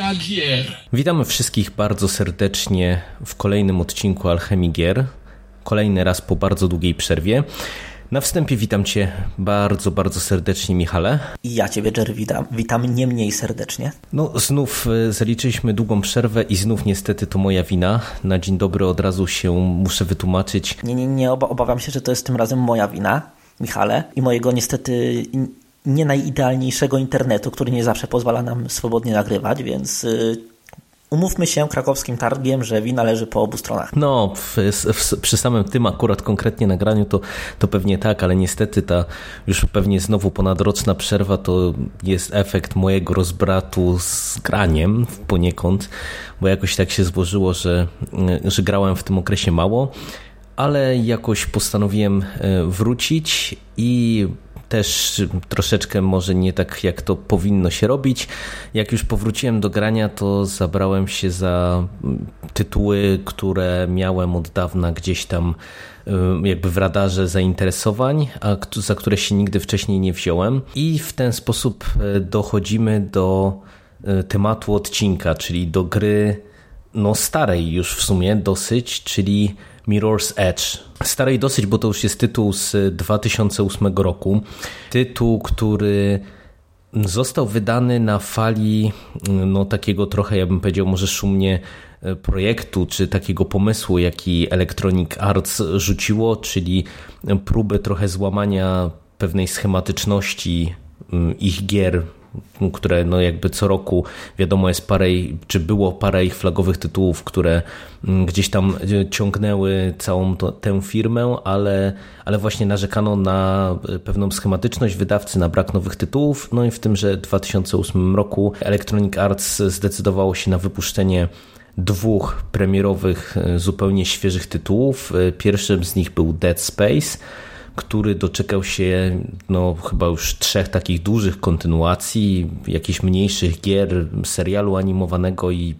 Alchemia Gier. Witamy wszystkich bardzo serdecznie w kolejnym odcinku Alchemii Gier. Kolejny raz po bardzo długiej przerwie. Na wstępie witam Cię bardzo, bardzo serdecznie, Michale. I ja Ciebie, Jerry, witam. Witam nie mniej serdecznie. No, znów e, zaliczyliśmy długą przerwę i znów niestety to moja wina. Na dzień dobry od razu się muszę wytłumaczyć. Nie, nie, nie, obawiam się, że to jest tym razem moja wina, Michale, i mojego niestety nie najidealniejszego internetu, który nie zawsze pozwala nam swobodnie nagrywać, więc y, umówmy się krakowskim targiem, że wina leży po obu stronach. No, przy samym tym akurat konkretnie nagraniu to, to pewnie tak, ale niestety ta już pewnie znowu ponadroczna przerwa to jest efekt mojego rozbratu z graniem poniekąd, bo jakoś tak się złożyło, że, że grałem w tym okresie mało ale jakoś postanowiłem e, wrócić i też troszeczkę może nie tak jak to powinno się robić. Jak już powróciłem do grania, to zabrałem się za mm, tytuły, które miałem od dawna gdzieś tam y, jakby w radarze zainteresowań, a za które się nigdy wcześniej nie wziąłem. I w ten sposób y, dochodzimy do y, tematu odcinka, czyli do gry no starej już w sumie dosyć, czyli Mirror's Edge. Starej dosyć, bo to już jest tytuł z 2008 roku. Tytuł, który został wydany na fali no, takiego trochę, ja bym powiedział, może szumnie e, projektu, czy takiego pomysłu, jaki Electronic Arts rzuciło, czyli próbę trochę złamania pewnej schematyczności ich gier które no jakby co roku wiadomo jest parę, czy było parę ich flagowych tytułów, które mm, gdzieś tam e, ciągnęły całą to, tę firmę, ale, ale właśnie narzekano na e, pewną schematyczność wydawcy, na brak nowych tytułów, no i w tymże 2008 roku Electronic Arts zdecydowało się na wypuszczenie dwóch premierowych, e, zupełnie świeżych tytułów. Pierwszym z nich był Dead Space, który doczekał się no, chyba już trzech takich dużych kontynuacji, jakichś mniejszych gier, serialu animowanego i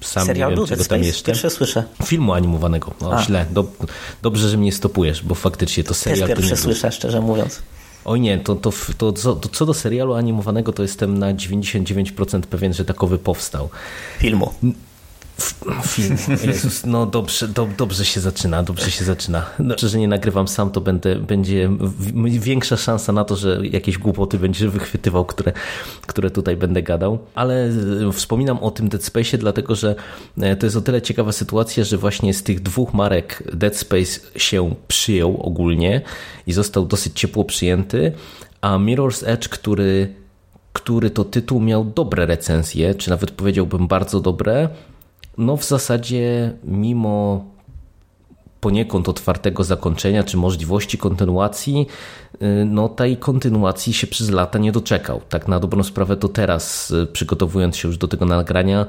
sam Serial nie wiem, czego tam jeszcze. Pierwsze słyszę. Filmu animowanego. No, źle. dobrze, że mnie stopujesz, bo faktycznie to serial... Też pierwsze słyszę, szczerze mówiąc. Oj nie, to, to, to, to, to co do serialu animowanego, to jestem na 99% pewien, że takowy powstał. Filmu film. Jezus, no dobrze, do, dobrze się zaczyna, dobrze się zaczyna. No, że nie nagrywam sam, to będę, będzie większa szansa na to, że jakieś głupoty będziesz wychwytywał, które, które tutaj będę gadał. Ale e, wspominam o tym Dead Space, dlatego że e, to jest o tyle ciekawa sytuacja, że właśnie z tych dwóch marek Dead Space się przyjął ogólnie i został dosyć ciepło przyjęty, a Mirror's Edge, który który to tytuł miał dobre recenzje, czy nawet powiedziałbym bardzo dobre, no w zasadzie mimo poniekąd otwartego zakończenia czy możliwości kontynuacji, y, no tej kontynuacji się przez lata nie doczekał. Tak na dobrą sprawę to teraz, y, przygotowując się już do tego nagrania,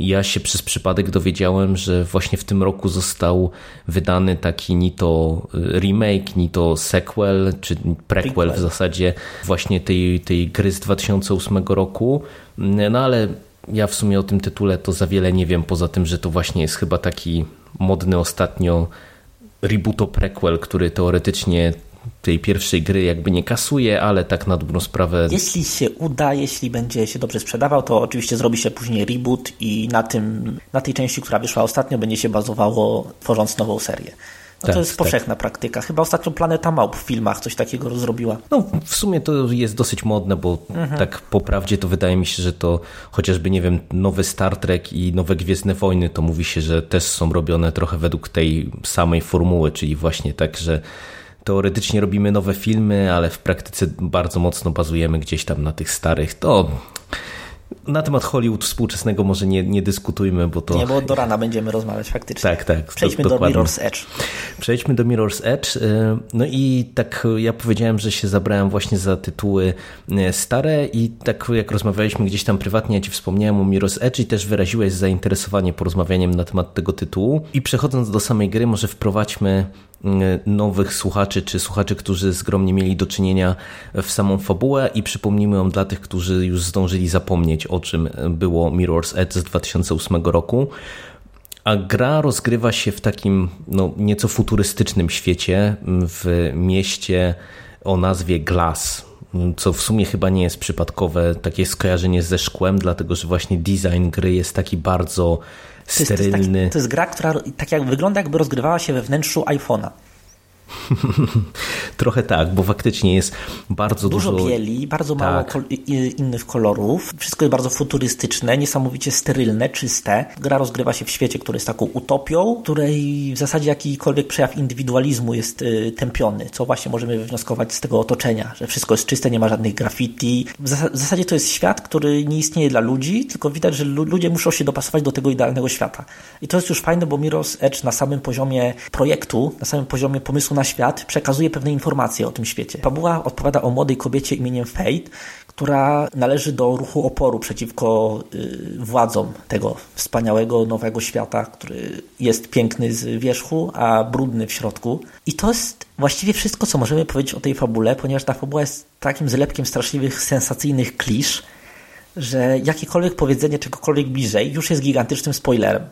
ja się przez przypadek dowiedziałem, że właśnie w tym roku został wydany taki ni to y, remake, ni to sequel, czy prequel w zasadzie właśnie tej, tej gry z 2008 roku. No ale ja w sumie o tym tytule to za wiele nie wiem, poza tym, że to właśnie jest chyba taki modny ostatnio rebooto prequel, który teoretycznie tej pierwszej gry jakby nie kasuje, ale tak na dobrą sprawę. Jeśli się uda, jeśli będzie się dobrze sprzedawał, to oczywiście zrobi się później reboot i na tym, na tej części, która wyszła ostatnio, będzie się bazowało tworząc nową serię. No tak, to jest tak. powszechna praktyka. Chyba ostatnio Planeta Małp w filmach coś takiego zrobiła. No w sumie to jest dosyć modne, bo mhm. tak po prawdzie to wydaje mi się, że to chociażby, nie wiem, nowy Star Trek i nowe Gwiezdne Wojny, to mówi się, że też są robione trochę według tej samej formuły, czyli właśnie tak, że teoretycznie robimy nowe filmy, ale w praktyce bardzo mocno bazujemy gdzieś tam na tych starych. To na temat Hollywood współczesnego może nie, nie dyskutujmy, bo to... Nie, bo do rana będziemy rozmawiać faktycznie. Tak, tak. Przejdźmy do, do Mirror's Edge. Przejdźmy do Mirror's Edge. Y, no i tak ja powiedziałem, że się zabrałem właśnie za tytuły y, stare i tak jak rozmawialiśmy gdzieś tam prywatnie, ja Ci wspomniałem o Mirror's Edge i też wyraziłeś zainteresowanie porozmawianiem na temat tego tytułu. I przechodząc do samej gry, może wprowadźmy Y, nowych słuchaczy, czy słuchaczy, którzy zgromnie mieli do czynienia w samą fabułę i przypomnijmy ją dla tych, którzy już zdążyli zapomnieć o czym było Mirror's Edge z 2008 roku. A gra rozgrywa się w takim no, nieco futurystycznym świecie, w mieście o nazwie Glass. co w sumie chyba nie jest przypadkowe, takie skojarzenie ze szkłem, dlatego że właśnie design gry jest taki bardzo sterylny. To jest, to jest, to jest gra, która tak jak wygląda, jakby rozgrywała się we wnętrzu iPhone'a. Trochę tak, bo faktycznie jest bardzo dużo. Dużo bieli, bardzo tak. mało kol innych kolorów. Wszystko jest bardzo futurystyczne, niesamowicie sterylne, czyste. Gra rozgrywa się w świecie, który jest taką utopią, której w zasadzie jakikolwiek przejaw indywidualizmu jest y, tępiony, co właśnie możemy wywnioskować z tego otoczenia, że wszystko jest czyste, nie ma żadnych graffiti. W, zas w zasadzie to jest świat, który nie istnieje dla ludzi, tylko widać, że ludzie muszą się dopasować do tego idealnego świata. I to jest już fajne, bo Miros Edge na samym poziomie projektu, na samym poziomie pomysłu na na świat przekazuje pewne informacje o tym świecie. Fabuła odpowiada o młodej kobiecie imieniem Fate, która należy do ruchu oporu przeciwko y, władzom tego wspaniałego nowego świata, który jest piękny z wierzchu, a brudny w środku. I to jest właściwie wszystko, co możemy powiedzieć o tej fabule, ponieważ ta fabuła jest takim zlepkiem straszliwych, sensacyjnych klisz, że jakiekolwiek powiedzenie czegokolwiek bliżej już jest gigantycznym spoilerem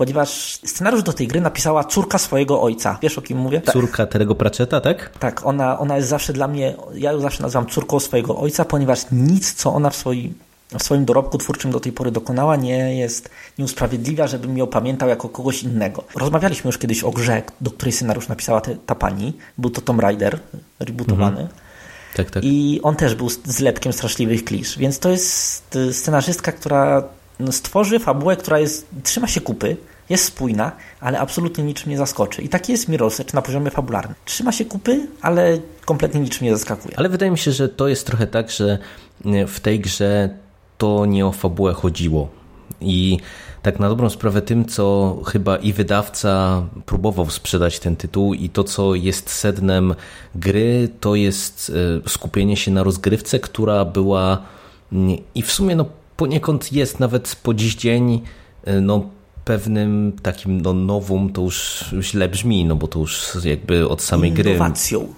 ponieważ scenariusz do tej gry napisała córka swojego ojca. Wiesz o kim mówię? Tak. Córka Terego Pratchetta, tak? Tak, ona, ona jest zawsze dla mnie, ja ją zawsze nazywam córką swojego ojca, ponieważ nic, co ona w swoim, w swoim dorobku twórczym do tej pory dokonała, nie jest, nie usprawiedliwia, żebym ją pamiętał jako kogoś innego. Rozmawialiśmy już kiedyś o grze, do której scenariusz napisała te, ta pani. Był to Tomb Raider, rebootowany. Mhm. Tak, tak. I on też był zlepkiem straszliwych klisz. Więc to jest y, scenarzystka, która stworzy fabułę, która jest, trzyma się kupy, jest spójna, ale absolutnie niczym nie zaskoczy. I taki jest Mirror's na poziomie fabularnym. Trzyma się kupy, ale kompletnie niczym nie zaskakuje. Ale wydaje mi się, że to jest trochę tak, że e, w tej grze to nie o fabułę chodziło. I tak na dobrą sprawę tym, co chyba i wydawca próbował sprzedać ten tytuł i to, co jest sednem gry, to jest e, skupienie się na rozgrywce, która była i w sumie no poniekąd jest nawet po dziś dzień e, no pewnym takim no, nowum, to już źle brzmi, no bo to już jakby od samej Innowacją. gry. Innowacją.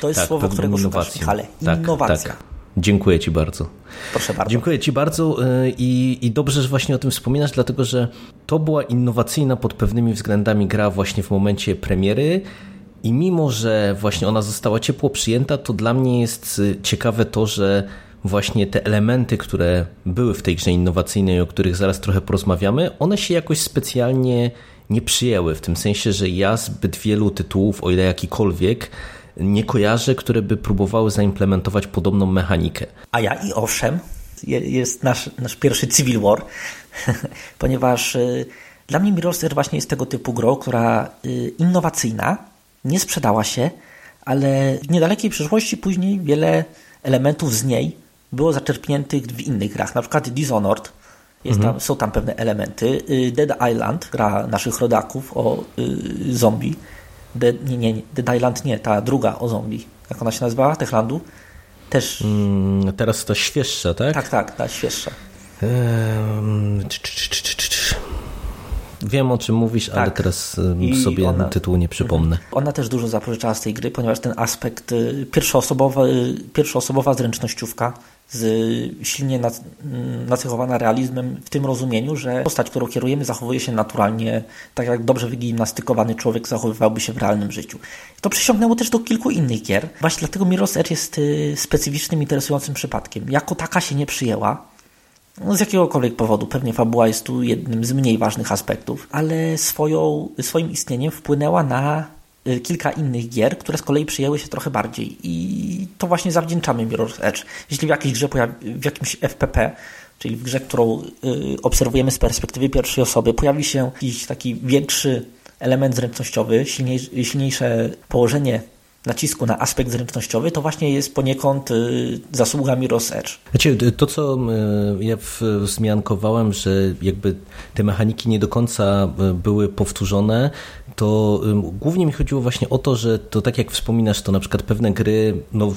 To jest tak, słowo, którego szukasz, Michale. Tak, Innowacja. Tak. Dziękuję Ci bardzo. Proszę bardzo. Dziękuję Ci bardzo y, i, i dobrze, że właśnie o tym wspominasz, dlatego że to była innowacyjna pod pewnymi względami gra właśnie w momencie premiery. I mimo, że właśnie ona została ciepło przyjęta, to dla mnie jest y, ciekawe to, że właśnie te elementy, które były w tej grze innowacyjnej, o których zaraz trochę porozmawiamy, one się jakoś specjalnie nie przyjęły. W tym sensie, że ja zbyt wielu tytułów, o ile jakikolwiek, nie kojarzę, które by próbowały zaimplementować podobną mechanikę. A ja i owszem, jest nasz, nasz pierwszy Civil War, ponieważ y, dla mnie Mirror's właśnie jest tego typu grą, która y, innowacyjna, nie sprzedała się, ale w niedalekiej przyszłości później wiele elementów z niej było zaczerpniętych w innych grach, na przykład Dishonored, jest mhm. tam, są tam pewne elementy. Y, Dead Island, gra naszych rodaków o y, zombie. Dead, nie, nie, Dead Island nie, ta druga o zombie. Jak ona się nazywała? Techlandu? Też. Mm, teraz ta świeższa, tak? Tak, tak, ta świeższa. Wiem o czym mówisz, tak. ale teraz sobie ona, tytułu nie przypomnę. Mhm. Ona też dużo zapożyczała z tej gry, ponieważ ten aspekt y, pierwszoosobowa, pierwszoosobowa zręcznościówka z, silnie nacechowana realizmem w tym rozumieniu, że postać, którą kierujemy, zachowuje się naturalnie, tak jak dobrze wygimnastykowany człowiek zachowywałby się w realnym życiu. To przysiągnęło też do kilku innych gier. Właśnie dlatego Mirror's Edge jest y, specyficznym, interesującym przypadkiem. Jako taka się nie przyjęła, no, z jakiegokolwiek powodu, pewnie fabuła jest tu jednym z mniej ważnych aspektów, ale swoją, swoim istnieniem wpłynęła na kilka innych gier, które z kolei przyjęły się trochę bardziej. I to właśnie zawdzięczamy Mirror's Edge. Jeśli w jakiejś grze, w jakimś FPP, czyli w grze, którą y, obserwujemy z perspektywy pierwszej osoby, pojawi się jakiś taki większy element zręcznościowy, silniejsze położenie nacisku na aspekt zręcznościowy, to właśnie jest poniekąd y, zasługa Mirror's Edge. Znaczy, to, co ja wzmiankowałem, że jakby te mechaniki nie do końca były powtórzone, to głównie mi chodziło właśnie o to, że to tak jak wspominasz, to na przykład pewne gry, no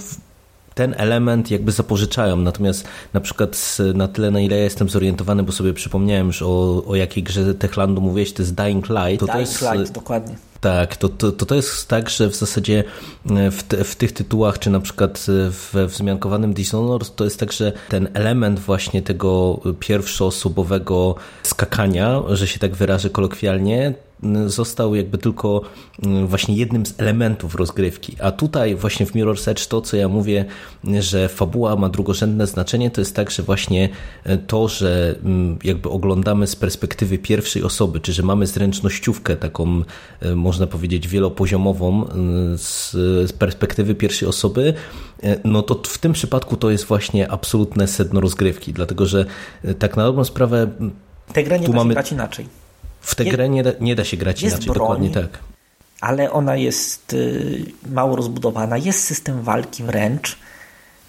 ten element jakby zapożyczają, natomiast na przykład na tyle, na ile ja jestem zorientowany, bo sobie przypomniałem już o, o jakiej grze Techlandu mówiłeś, to jest Dying Light. To Dying to jest, Light, dokładnie. Tak, to, to, to jest tak, że w zasadzie e, w, te, w tych tytułach, czy na przykład we wzmiankowanym Dishonored, to jest tak, że ten element właśnie tego pierwszoosobowego skakania, że się tak wyrażę kolokwialnie, został jakby tylko właśnie jednym z elementów rozgrywki. A tutaj właśnie w Mirror's Edge to, co ja mówię, że fabuła ma drugorzędne znaczenie, to jest tak, że właśnie to, że jakby oglądamy z perspektywy pierwszej osoby, czy że mamy zręcznościówkę taką, można powiedzieć, wielopoziomową z perspektywy pierwszej osoby, no to w tym przypadku to jest właśnie absolutne sedno rozgrywki, dlatego że tak na dobrą sprawę tę grę nie da mamy... grać inaczej. W tę grę nie da, nie da się grać jest inaczej, broń, dokładnie tak. Ale ona jest y, mało rozbudowana, jest system walki wręcz,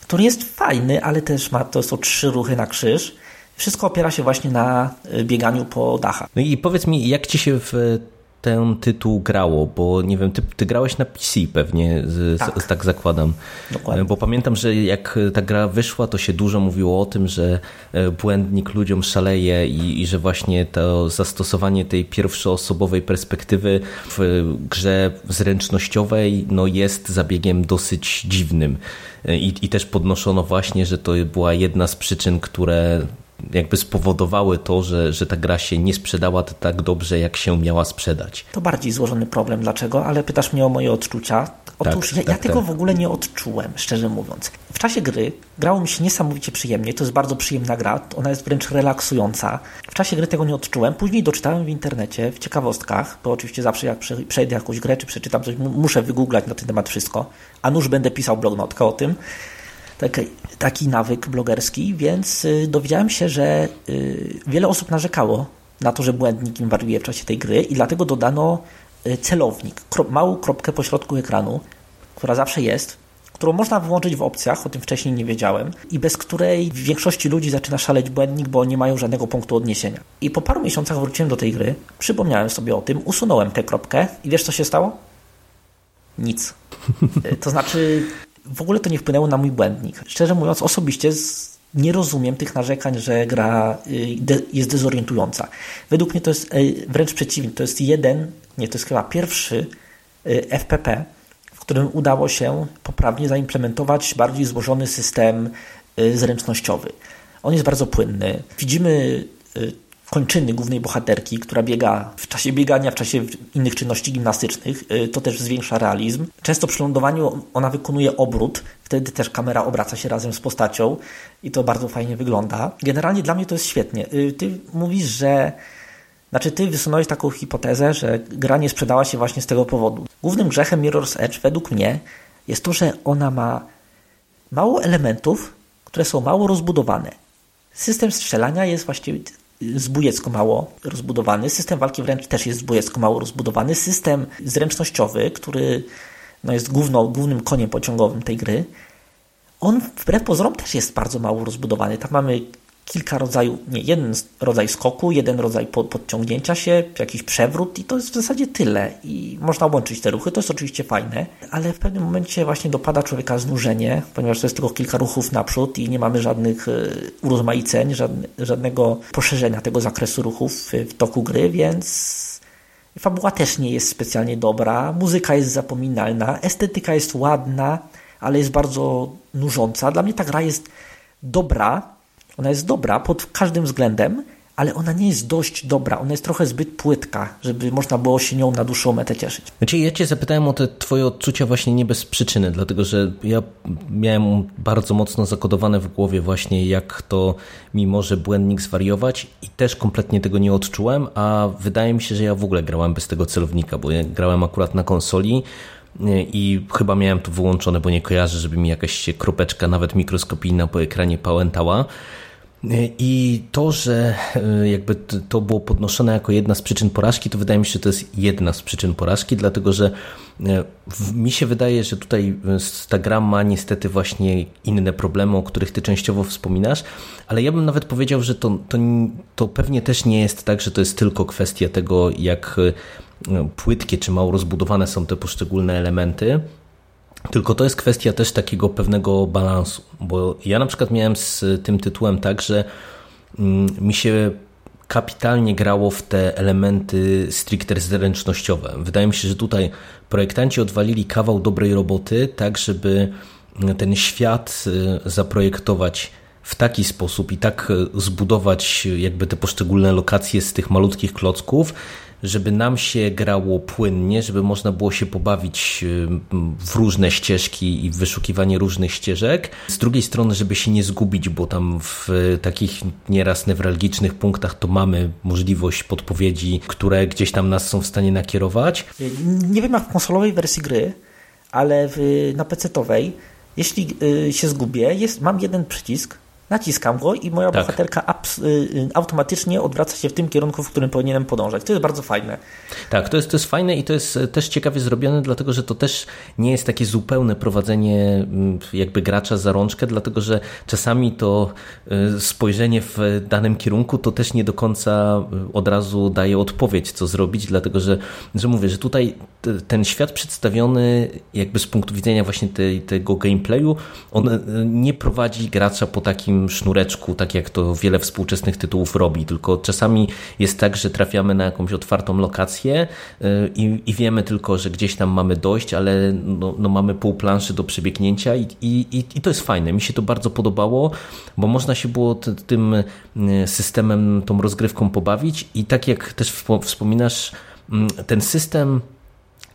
który jest fajny, ale też ma to są trzy ruchy na krzyż. Wszystko opiera się właśnie na y, bieganiu po dachach. No i powiedz mi, jak ci się w ten tytuł grało, bo nie wiem, ty, ty grałeś na PC pewnie, z, tak. Z, tak zakładam. Dokładnie. Bo pamiętam, że jak ta gra wyszła, to się dużo mówiło o tym, że e, błędnik ludziom szaleje i, i że właśnie to zastosowanie tej pierwszoosobowej perspektywy w grze zręcznościowej no jest zabiegiem dosyć dziwnym. E, I, I też podnoszono właśnie, że to była jedna z przyczyn, które jakby spowodowały to, że, że ta gra się nie sprzedała tak dobrze, jak się miała sprzedać. To bardziej złożony problem. Dlaczego? Ale pytasz mnie o moje odczucia. Otóż tak, ja, tak, ja tego tak. w ogóle nie odczułem, szczerze mówiąc. W czasie gry grało mi się niesamowicie przyjemnie. To jest bardzo przyjemna gra. Ona jest wręcz relaksująca. W czasie gry tego nie odczułem. Później doczytałem w internecie, w ciekawostkach, bo oczywiście zawsze jak przejdę jakąś grę, czy przeczytam coś, muszę wygooglać na ten temat wszystko. A nuż będę pisał blognotkę o tym taki, taki nawyk blogerski, więc y, dowiedziałem się, że y, wiele osób narzekało na to, że błędnik im wariuje w czasie tej gry i dlatego dodano y, celownik, małą kropkę po środku ekranu, która zawsze jest, którą można wyłączyć w opcjach, o tym wcześniej nie wiedziałem, i bez której w większości ludzi zaczyna szaleć błędnik, bo nie mają żadnego punktu odniesienia. I po paru miesiącach wróciłem do tej gry, przypomniałem sobie o tym, usunąłem tę kropkę i wiesz co się stało? Nic. To znaczy, w ogóle to nie wpłynęło na mój błędnik. Szczerze mówiąc, osobiście nie rozumiem tych narzekań, że gra y, jest dezorientująca. Według mnie to jest y, wręcz przeciwnie. To jest jeden, nie, to jest chyba pierwszy y, FPP, w którym udało się poprawnie zaimplementować bardziej złożony system zręcznościowy. On jest bardzo płynny. Widzimy kończyny głównej bohaterki, która biega w czasie biegania, w czasie innych czynności gimnastycznych. Y, to też zwiększa realizm. Często przy lądowaniu ona wykonuje obrót, wtedy też kamera obraca się razem z postacią i to bardzo fajnie wygląda. Generalnie dla mnie to jest świetnie. Y, ty mówisz, że znaczy, ty wysunąłeś taką hipotezę, że gra nie sprzedała się właśnie z tego powodu. Głównym grzechem Mirror's Edge, według mnie, jest to, że ona ma mało elementów, które są mało rozbudowane. System strzelania jest właściwie zbójecko mało rozbudowany. System walki wręcz też jest zbójecko mało rozbudowany. System zręcznościowy, który no jest główno, głównym koniem pociągowym tej gry, on wbrew pozorom też jest bardzo mało rozbudowany. Tam mamy kilka rodzajów, nie, jeden rodzaj skoku, jeden rodzaj podciągnięcia się, jakiś przewrót i to jest w zasadzie tyle. I można łączyć te ruchy, to jest oczywiście fajne, ale w pewnym momencie właśnie dopada człowieka znużenie, ponieważ to jest tylko kilka ruchów naprzód i nie mamy żadnych e, urozmaiceń, żadnego poszerzenia tego zakresu ruchów w toku gry, więc fabuła też nie jest specjalnie dobra, muzyka jest zapominalna, estetyka jest ładna, ale jest bardzo nużąca. Dla mnie ta gra jest dobra, ona jest dobra pod każdym względem, ale ona nie jest dość dobra, ona jest trochę zbyt płytka, żeby można było się nią na dłuższą metę cieszyć. Znaczy, ja Cię zapytałem o te Twoje odczucia właśnie nie bez przyczyny, dlatego że ja miałem bardzo mocno zakodowane w głowie właśnie, jak to mi może błędnik zwariować i też kompletnie tego nie odczułem, a wydaje mi się, że ja w ogóle grałem bez tego celownika, bo ja grałem akurat na konsoli, i chyba miałem to wyłączone, bo nie kojarzę, żeby mi jakaś kropeczka, nawet mikroskopijna po ekranie pałętała. I to, że e, jakby to było podnoszone jako jedna z przyczyn porażki, to wydaje mi się, że to jest jedna z przyczyn porażki, dlatego że e, mi się wydaje, że tutaj e, ta gra ma niestety właśnie inne problemy, o których ty częściowo wspominasz, ale ja bym nawet powiedział, że to, to, to pewnie też nie jest tak, że to jest tylko kwestia tego, jak płytkie czy mało rozbudowane są te poszczególne elementy, tylko to jest kwestia też takiego pewnego balansu, bo ja na przykład miałem z tym tytułem tak, że mm, mi się kapitalnie grało w te elementy stricte zręcznościowe. Wydaje mi się, że tutaj projektanci odwalili kawał dobrej roboty, tak żeby ten świat y, zaprojektować w taki sposób i tak zbudować jakby te poszczególne lokacje z tych malutkich klocków, żeby nam się grało płynnie, żeby można było się pobawić w różne ścieżki i w wyszukiwanie różnych ścieżek. Z drugiej strony, żeby się nie zgubić, bo tam w takich nieraz newralgicznych punktach to mamy możliwość podpowiedzi, które gdzieś tam nas są w stanie nakierować. Nie wiem jak w konsolowej wersji gry, ale w, na PC-towej, jeśli y, się zgubię, jest, mam jeden przycisk, naciskam go i moja tak. bohaterka y, y, automatycznie odwraca się w tym kierunku, w którym powinienem podążać. To jest bardzo fajne. Tak, to jest, to jest fajne i to jest e, też ciekawie zrobione, dlatego że to też nie jest takie zupełne prowadzenie mm, jakby gracza za rączkę, dlatego że czasami to e, spojrzenie w danym kierunku to też nie do końca e, od razu daje odpowiedź, co zrobić, dlatego że, że mówię, że tutaj ten świat przedstawiony jakby z punktu widzenia właśnie tej, tego gameplayu, on nie prowadzi gracza po takim sznureczku, tak jak to wiele współczesnych tytułów robi, tylko czasami jest tak, że trafiamy na jakąś otwartą lokację y, i, i wiemy tylko, że gdzieś tam mamy dojść, ale no, no mamy pół planszy do przebiegnięcia i, i, i to jest fajne. Mi się to bardzo podobało, bo można się było tym y, systemem, tą rozgrywką pobawić i tak jak też wspominasz, mm, ten system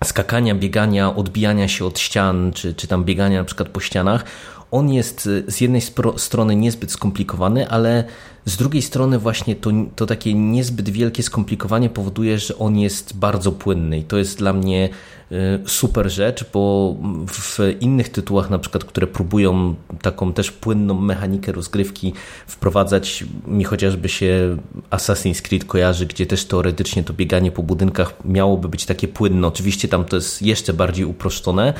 skakania, biegania, odbijania się od ścian, czy, czy tam biegania na przykład po ścianach, on jest y, z jednej strony niezbyt skomplikowany, ale z drugiej strony właśnie to, to takie niezbyt wielkie skomplikowanie powoduje, że on jest bardzo płynny i to jest dla mnie y, super rzecz, bo w innych tytułach na przykład, które próbują taką też płynną mechanikę rozgrywki wprowadzać, mi chociażby się Assassin's Creed kojarzy, gdzie też teoretycznie to bieganie po budynkach miałoby być takie płynne. Oczywiście tam to jest jeszcze bardziej uproszczone,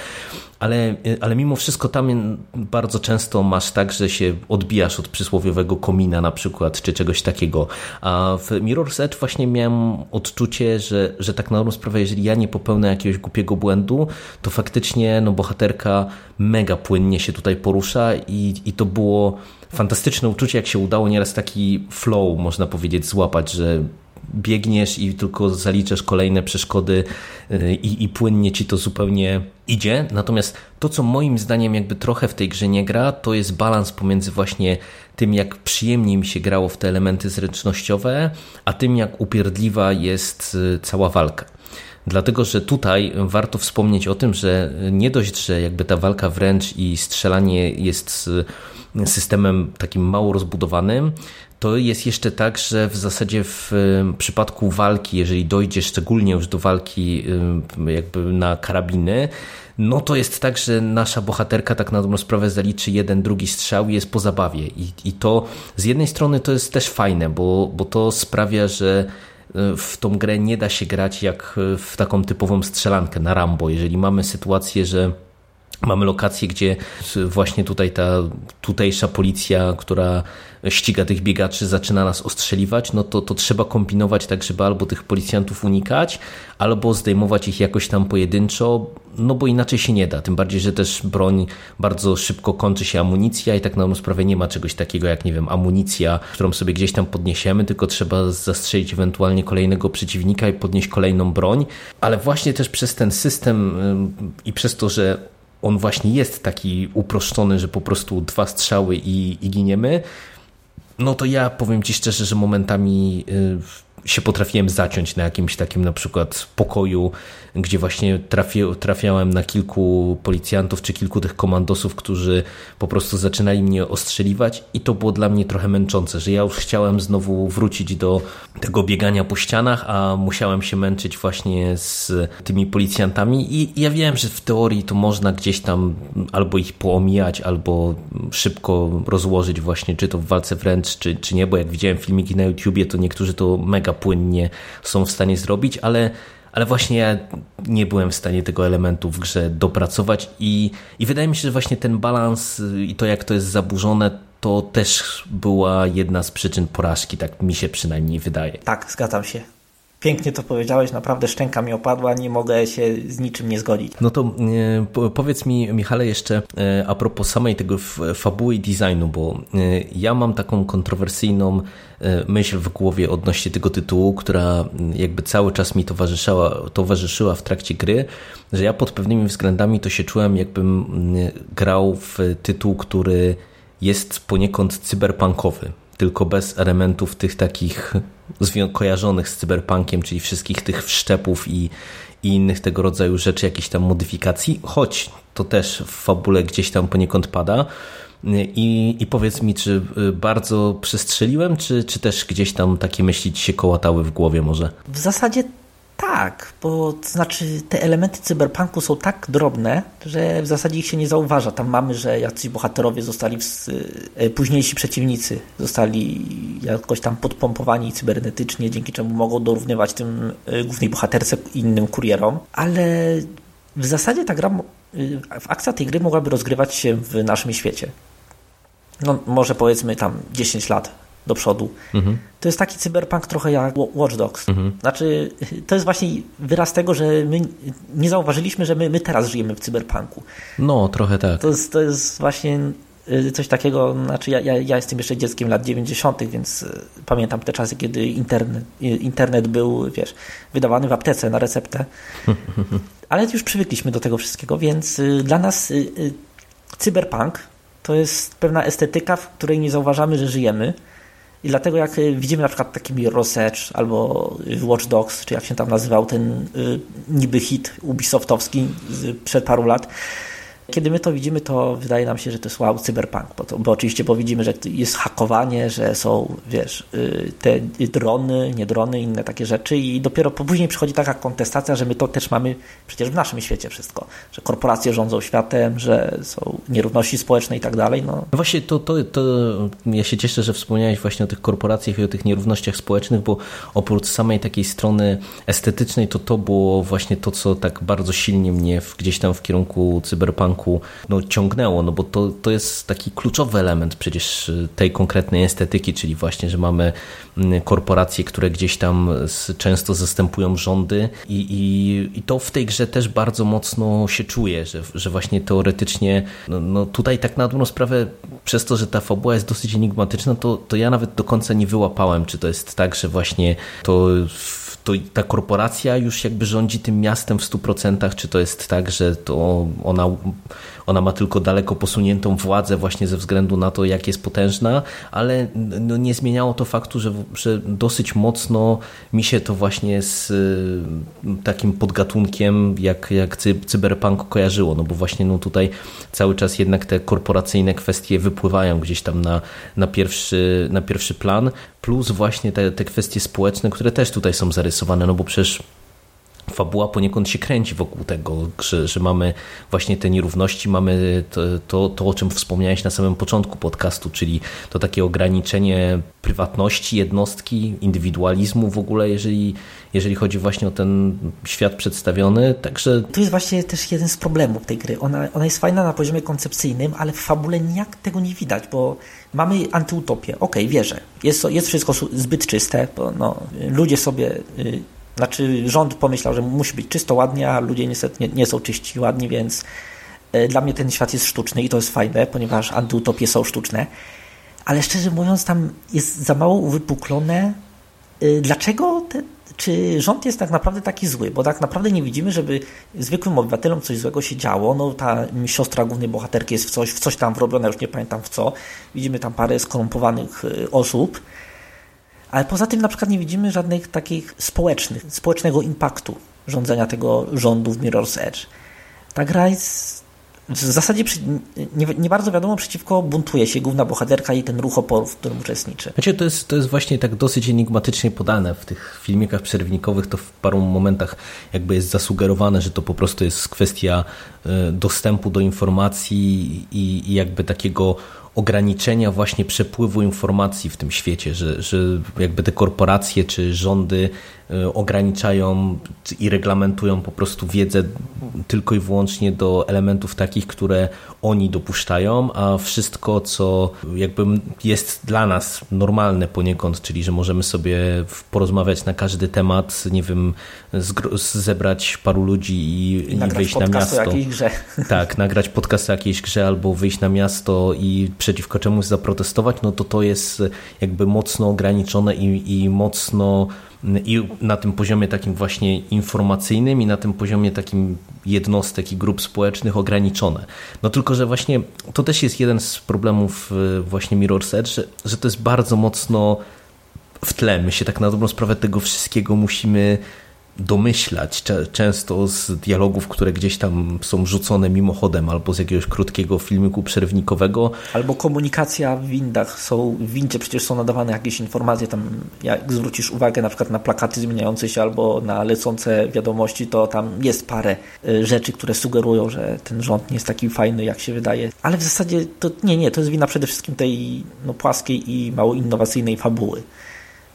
ale, ale mimo wszystko tam bardzo często masz tak, że się odbijasz od przysłowiowego komina na przykład, czy czegoś takiego. A w Mirror's Edge właśnie miałem odczucie, że, że tak na dobrą sprawę, jeżeli ja nie popełnę jakiegoś głupiego błędu, to faktycznie no, bohaterka mega płynnie się tutaj porusza i, i to było fantastyczne uczucie, jak się udało nieraz taki flow, można powiedzieć, złapać, że biegniesz i tylko zaliczasz kolejne przeszkody y, i, i płynnie ci to zupełnie idzie. Natomiast to, co moim zdaniem jakby trochę w tej grze nie gra, to jest balans pomiędzy właśnie tym, jak przyjemnie mi się grało w te elementy zręcznościowe, a tym, jak upierdliwa jest y, cała walka. Dlatego, że tutaj warto wspomnieć o tym, że nie dość, że jakby ta walka wręcz i strzelanie jest systemem takim mało rozbudowanym, to jest jeszcze tak, że w zasadzie w przypadku walki, jeżeli dojdzie szczególnie już do walki jakby na karabiny, no to jest tak, że nasza bohaterka tak na dobrą sprawę zaliczy jeden, drugi strzał i jest po zabawie. I, i to z jednej strony to jest też fajne, bo, bo to sprawia, że y, w tą grę nie da się grać jak w taką typową strzelankę na Rambo. Jeżeli mamy sytuację, że Mamy lokację, gdzie właśnie tutaj ta tutejsza policja, która ściga tych biegaczy, zaczyna nas ostrzeliwać, no to, to trzeba kombinować tak, żeby albo tych policjantów unikać, albo zdejmować ich jakoś tam pojedynczo, no bo inaczej się nie da. Tym bardziej, że też broń bardzo szybko kończy się amunicja i tak na dobrą sprawę nie ma czegoś takiego jak, nie wiem, amunicja, którą sobie gdzieś tam podniesiemy, tylko trzeba zastrzelić ewentualnie kolejnego przeciwnika i podnieść kolejną broń. Ale właśnie też przez ten system i przez to, że on właśnie jest taki uproszczony, że po prostu dwa strzały i, i giniemy, no to ja powiem Ci szczerze, że momentami y, się potrafiłem zaciąć na jakimś takim na przykład pokoju, gdzie właśnie trafi, trafiałem na kilku policjantów czy kilku tych komandosów, którzy po prostu zaczynali mnie ostrzeliwać i to było dla mnie trochę męczące, że ja już chciałem znowu wrócić do tego biegania po ścianach, a musiałem się męczyć właśnie z tymi policjantami i ja wiem, że w teorii to można gdzieś tam albo ich poomijać, albo szybko rozłożyć właśnie, czy to w walce wręcz, czy, czy nie, bo jak widziałem filmiki na YouTubie, to niektórzy to mega płynnie są w stanie zrobić, ale ale właśnie ja nie byłem w stanie tego elementu w grze dopracować i, i wydaje mi się, że właśnie ten balans i to jak to jest zaburzone, to też była jedna z przyczyn porażki, tak mi się przynajmniej wydaje. Tak, zgadzam się. Pięknie to powiedziałeś, naprawdę szczęka mi opadła, nie mogę się z niczym nie zgodzić. No to e, powiedz mi, Michale, jeszcze e, a propos samej tego fabuły designu, bo e, ja mam taką kontrowersyjną myśl w głowie odnośnie tego tytułu, która jakby cały czas mi towarzyszyła, towarzyszyła w trakcie gry, że ja pod pewnymi względami to się czułem, jakbym grał w tytuł, który jest poniekąd cyberpunkowy. Tylko bez elementów tych takich kojarzonych z cyberpunkiem, czyli wszystkich tych wszczepów i, i innych tego rodzaju rzeczy, jakichś tam modyfikacji, choć to też w fabule gdzieś tam poniekąd pada. I, I powiedz mi, czy bardzo przestrzeliłem, czy, czy też gdzieś tam takie myśli ci się kołatały w głowie może? W zasadzie tak, bo to znaczy te elementy cyberpunku są tak drobne, że w zasadzie ich się nie zauważa. Tam mamy, że jacyś bohaterowie zostali, w, e, późniejsi przeciwnicy zostali jakoś tam podpompowani cybernetycznie, dzięki czemu mogą dorównywać tym e, głównej bohaterce innym kurierom, ale w zasadzie ta gra, e, akcja tej gry mogłaby rozgrywać się w naszym świecie. No, może powiedzmy tam 10 lat do przodu. Mhm. To jest taki cyberpunk trochę jak Watch Dogs. Mhm. Znaczy, to jest właśnie wyraz tego, że my nie zauważyliśmy, że my, my teraz żyjemy w cyberpunku. No, trochę tak. To jest, to jest właśnie y, coś takiego, znaczy ja, ja, ja jestem jeszcze dzieckiem lat 90., więc y, pamiętam te czasy, kiedy internet, y, internet był, wiesz, wydawany w aptece na receptę. Ale już przywykliśmy do tego wszystkiego, więc dla nas cyberpunk to jest pewna estetyka, w której nie zauważamy, że żyjemy i dlatego jak y, widzimy na przykład taki Mirror's Edge albo Watch Dogs, czy jak się tam nazywał ten y, niby hit Ubisoftowski przed paru lat, kiedy my to widzimy, to wydaje nam się, że to jest wow, cyberpunk, bo, to, bo oczywiście bo widzimy, że jest hakowanie, że są, wiesz, y, te drony, nie drony, inne takie rzeczy i dopiero później przychodzi taka kontestacja, że my to też mamy przecież w naszym świecie wszystko, że korporacje rządzą światem, że są nierówności społeczne i tak dalej. No. no. Właśnie to, to, to ja się cieszę, że wspomniałeś właśnie o tych korporacjach i o tych nierównościach społecznych, bo oprócz samej takiej strony estetycznej, to to było właśnie to, co tak bardzo silnie mnie w, gdzieś tam w kierunku cyberpunku no, ciągnęło, no bo to, to jest taki kluczowy element przecież tej konkretnej estetyki, czyli właśnie, że mamy mm, korporacje, które gdzieś tam często zastępują rządy i, i, i to w tej grze też bardzo mocno się czuje, że, że właśnie teoretycznie, no, no tutaj tak na dobrą sprawę, przez to, że ta fabuła jest dosyć enigmatyczna, to, to ja nawet do końca nie wyłapałem, czy to jest tak, że właśnie to to ta korporacja już jakby rządzi tym miastem w 100%, czy to jest tak, że to ona ona ma tylko daleko posuniętą władzę właśnie ze względu na to, jak jest potężna, ale no nie zmieniało to faktu, że, że dosyć mocno mi się to właśnie z takim podgatunkiem jak, jak cyberpunk kojarzyło, no bo właśnie no tutaj cały czas jednak te korporacyjne kwestie wypływają gdzieś tam na, na, pierwszy, na pierwszy plan, plus właśnie te, te kwestie społeczne, które też tutaj są zarysowane, no bo przecież fabuła poniekąd się kręci wokół tego, że, że mamy właśnie te nierówności, mamy to, to, to, o czym wspomniałeś na samym początku podcastu, czyli to takie ograniczenie prywatności jednostki, indywidualizmu w ogóle, jeżeli, jeżeli chodzi właśnie o ten świat przedstawiony. Także... To jest właśnie też jeden z problemów tej gry. Ona, ona jest fajna na poziomie koncepcyjnym, ale w fabule nijak tego nie widać, bo mamy antyutopię. Okej, okay, wierzę. Jest, jest wszystko zbyt czyste, bo no, ludzie sobie y, znaczy rząd pomyślał, że musi być czysto ładnie, a ludzie niestety nie, nie są czyści ładni, więc e, dla mnie ten świat jest sztuczny i to jest fajne, ponieważ antyutopie są sztuczne. Ale szczerze mówiąc, tam jest za mało uwypuklone, e, dlaczego te, czy rząd jest tak naprawdę taki zły, bo tak naprawdę nie widzimy, żeby zwykłym obywatelom coś złego się działo. No ta siostra głównej bohaterki jest w coś, w coś tam wrobiona, już nie pamiętam w co. Widzimy tam parę skorumpowanych e, osób, ale poza tym na przykład nie widzimy żadnych takich społecznych, społecznego impaktu rządzenia tego rządu w Mirror's Edge. Ta gra jest w zasadzie nie, nie, bardzo wiadomo przeciwko buntuje się główna bohaterka i ten ruch oporu, w którym uczestniczy. Znaczy, to, jest, to jest właśnie tak dosyć enigmatycznie podane w tych filmikach przerwnikowych, to w paru momentach jakby jest zasugerowane, że to po prostu jest kwestia e, dostępu do informacji i, i jakby takiego ograniczenia właśnie przepływu informacji w tym świecie, że, że jakby te korporacje czy rządy y, ograniczają i reglamentują po prostu wiedzę tylko i wyłącznie do elementów takich, które oni dopuszczają, a wszystko, co jakby jest dla nas normalne poniekąd, czyli że możemy sobie porozmawiać na każdy temat, nie wiem, zebrać paru ludzi i, i, wyjść na miasto. Jakiejś grze. Tak, nagrać podcast o jakiejś grze albo wyjść na miasto i przeciwko czemuś zaprotestować, no to to jest jakby mocno ograniczone i, i mocno i na tym poziomie takim właśnie informacyjnym i na tym poziomie takim jednostek i grup społecznych ograniczone. No tylko, że właśnie to też jest jeden z problemów y, właśnie Mirror's Edge, że, że to jest bardzo mocno w tle. My się tak na dobrą sprawę tego wszystkiego musimy domyślać często z dialogów, które gdzieś tam są rzucone mimochodem albo z jakiegoś krótkiego filmiku przerwnikowego. Albo komunikacja w windach. Są, w windzie przecież są nadawane jakieś informacje, tam jak zwrócisz uwagę na przykład na plakaty zmieniające się albo na lecące wiadomości, to tam jest parę y, rzeczy, które sugerują, że ten rząd nie jest taki fajny, jak się wydaje. Ale w zasadzie to nie, nie, to jest wina przede wszystkim tej no, płaskiej i mało innowacyjnej fabuły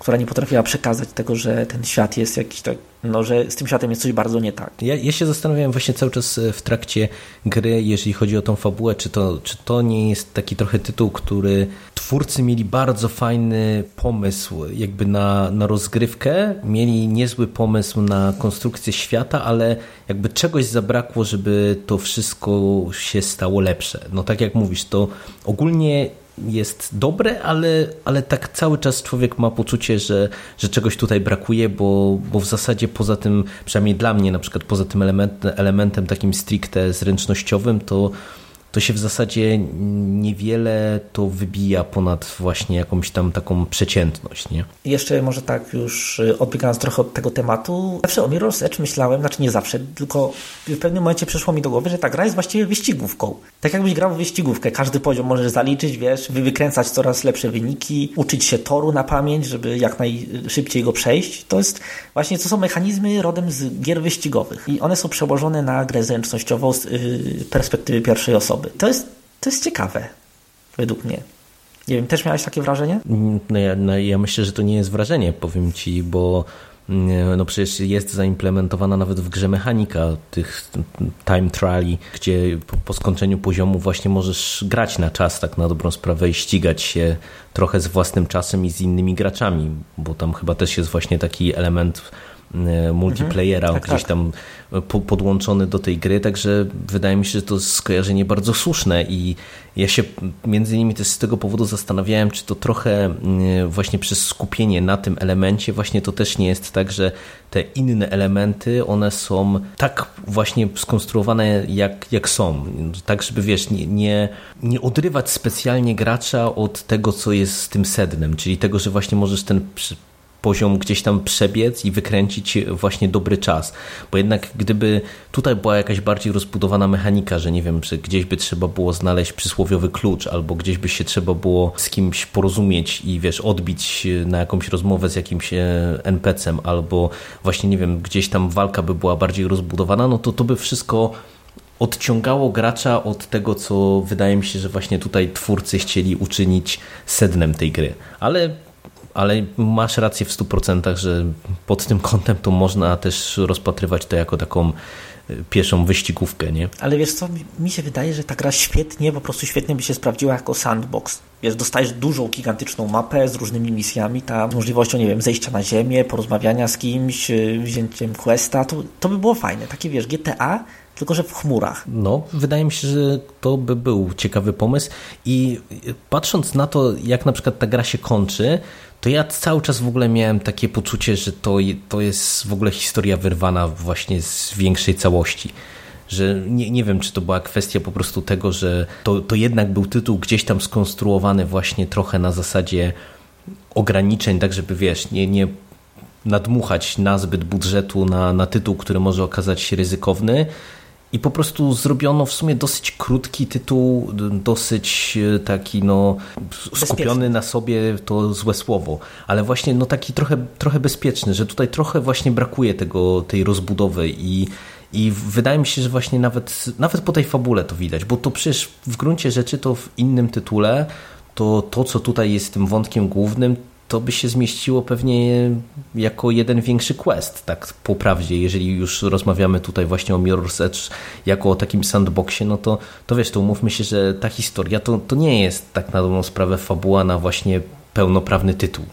która nie potrafiła przekazać tego, że ten świat jest jakiś tak, no, że z tym światem jest coś bardzo nie tak. Ja, ja się zastanawiałem właśnie cały czas e, w trakcie gry, jeżeli chodzi o tą fabułę, czy to, czy to nie jest taki trochę tytuł, który twórcy mieli bardzo fajny pomysł jakby na, na rozgrywkę, mieli niezły pomysł na konstrukcję świata, ale jakby czegoś zabrakło, żeby to wszystko się stało lepsze. No tak jak mówisz, to ogólnie jest dobre, ale, ale tak cały czas człowiek ma poczucie, że, że czegoś tutaj brakuje, bo, bo w zasadzie poza tym, przynajmniej dla mnie na przykład poza tym element, elementem takim stricte zręcznościowym, to to się w zasadzie niewiele to wybija ponad właśnie jakąś tam taką przeciętność. Nie? Jeszcze może tak już y, odbiegając trochę od tego tematu, zawsze o Mirror's Edge myślałem, znaczy nie zawsze, tylko w pewnym momencie przyszło mi do głowy, że ta gra jest właściwie wyścigówką. Tak jakbyś grał w wyścigówkę, każdy poziom możesz zaliczyć, wiesz, wykręcać coraz lepsze wyniki, uczyć się toru na pamięć, żeby jak najszybciej go przejść. To jest właśnie, to są mechanizmy rodem z gier wyścigowych i one są przełożone na grę zręcznościową z y, perspektywy pierwszej osoby osoby. To jest, to jest ciekawe, według mnie. Nie wiem, też miałeś takie wrażenie? No ja, no ja myślę, że to nie jest wrażenie, powiem ci, bo mm, no przecież jest zaimplementowana nawet w grze mechanika tych time triali, gdzie po, skończeniu poziomu właśnie możesz grać na czas, tak na dobrą sprawę i ścigać się trochę z własnym czasem i z innymi graczami, bo tam chyba też jest właśnie taki element multiplayera mhm, tak, gdzieś tak. tam po, podłączony do tej gry, także wydaje mi się, że to jest skojarzenie bardzo słuszne i ja się między innymi też z tego powodu zastanawiałem, czy to trochę właśnie przez skupienie na tym elemencie właśnie to też nie jest tak, że te inne elementy, one są tak właśnie skonstruowane jak, jak są, tak żeby wiesz, nie, nie, nie odrywać specjalnie gracza od tego, co jest z tym sednem, czyli tego, że właśnie możesz ten poziom gdzieś tam przebiec i wykręcić właśnie dobry czas. Bo jednak gdyby tutaj była jakaś bardziej rozbudowana mechanika, że nie wiem, że gdzieś by trzeba było znaleźć przysłowiowy klucz, albo gdzieś by się trzeba było z kimś porozumieć i wiesz, odbić na jakąś rozmowę z jakimś e, NPC-em, albo właśnie nie wiem, gdzieś tam walka by była bardziej rozbudowana, no to to by wszystko odciągało gracza od tego, co wydaje mi się, że właśnie tutaj twórcy chcieli uczynić sednem tej gry. Ale ale masz rację w 100%, że pod tym kątem to można też rozpatrywać to jako taką e, pieszą wyścigówkę, nie? Ale wiesz co, mi się wydaje, że ta gra świetnie, po prostu świetnie by się sprawdziła jako sandbox. Wiesz, dostajesz dużą, gigantyczną mapę z różnymi misjami, tam z możliwością, nie wiem, zejścia na ziemię, porozmawiania z kimś, e, wzięciem questa, to, to by było fajne. Takie, wiesz, GTA, tylko że w chmurach. No, wydaje mi się, że to by był ciekawy pomysł i patrząc na to, jak na przykład ta gra się kończy, to ja cały czas w ogóle miałem takie poczucie, że to, to jest w ogóle historia wyrwana właśnie z większej całości. Że nie, nie wiem, czy to była kwestia po prostu tego, że to, to jednak był tytuł gdzieś tam skonstruowany właśnie trochę na zasadzie ograniczeń, tak żeby wiesz, nie, nie nadmuchać nazbyt budżetu na, na tytuł, który może okazać się ryzykowny, i po prostu zrobiono w sumie dosyć krótki tytuł, dosyć e, taki no skupiony na sobie to złe słowo, ale właśnie no taki trochę, trochę bezpieczny, że tutaj trochę właśnie brakuje tego, tej rozbudowy i i wydaje mi się, że właśnie nawet, nawet po tej fabule to widać, bo to przecież w gruncie rzeczy to w innym tytule to to, co tutaj jest tym wątkiem głównym, to by się zmieściło pewnie jako jeden większy quest, tak po prawdzie. Jeżeli już rozmawiamy tutaj właśnie o Mirror's Edge jako o takim sandboxie, no to, to wiesz, to umówmy się, że ta historia to, to nie jest tak na dobrą sprawę fabuła na właśnie pełnoprawny tytuł.